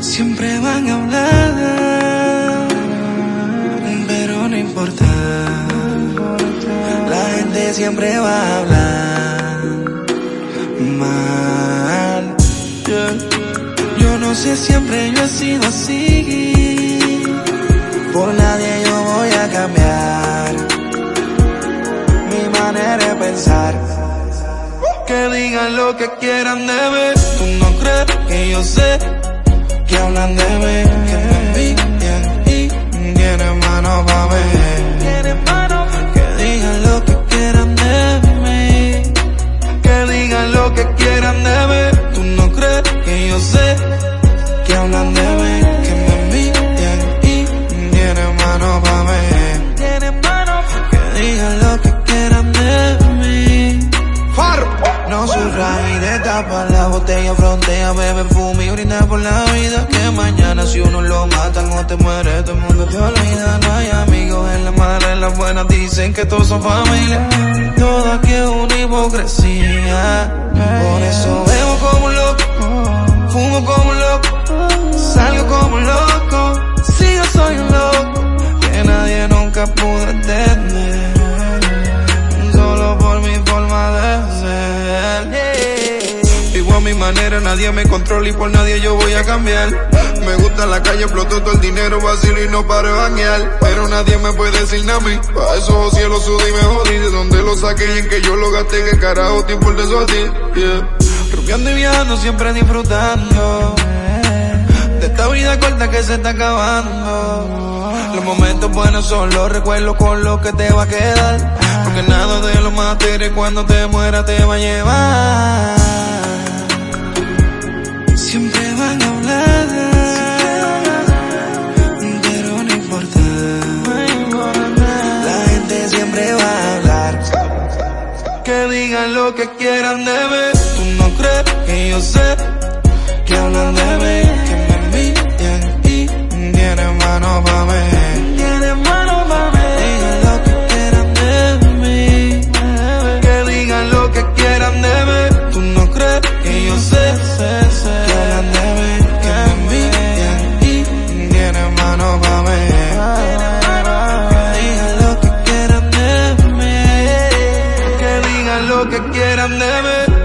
Siempre van a hablar, pero no importa. La gente siempre va a hablar sé, siempre yo he sido así. Por nadie yo voy a cambiar mi manera de pensar. Que digan lo que quieran de mí. Tú no crees que yo sé que hablan de mí. De tapa la botella frontea, bebe fume y brinda por la vida. Que mañana si uno lo mata no te muere, todo el mundo te olvida. No hay amigos en la madre, en las buenas dicen que todos son familia. Todo aquí es una hipocresía. Por eso nadie me controla y por nadie yo voy a cambiar. Me gusta la calle, exploto todo el dinero, vacilo y no paro de bañar. Pero nadie me puede decir nada a mí. Pa' esos cielos sudí me jodí. De donde lo saqué y en que yo lo gasté, que carajo te importa eso a y viajando, siempre disfrutando de esta vida corta que se está acabando. Los momentos buenos son los recuerdos con los que te va a quedar. Porque nada de lo material cuando te muera te va a llevar. Digan lo que quieran de mí. Tú no crees que yo sé que hablan de mí. Que quieran